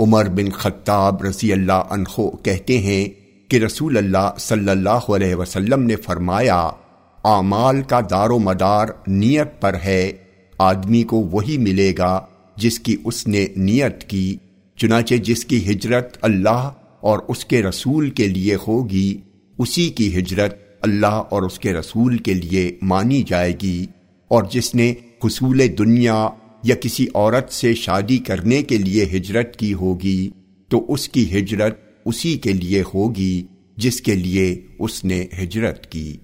عمر بن خطاب رضی اللہ عنہ کہتے ہیں کہ رسول اللہ صلی اللہ علیہ وسلم نے فرمایا، اعمال کا دار و مدار نیت پر ہے، آدمی کو وہی ملے گا جس کی اس نے نیت کی، چنانچہ جس کی ہجرت اللہ اور اس کے رسول کے لیے ہوگی، اسی کی ہجرت اللہ اور اس کے رسول کے لیے مانی جائے گی، اور جس نے خصول دنیا یا کسی عورت سے شادی کرنے کے لیے ہجرت کی ہوگی، تو اس کی ہجرت اسی کے لیے ہوگی جس کے لیے اس نے ہجرت کی۔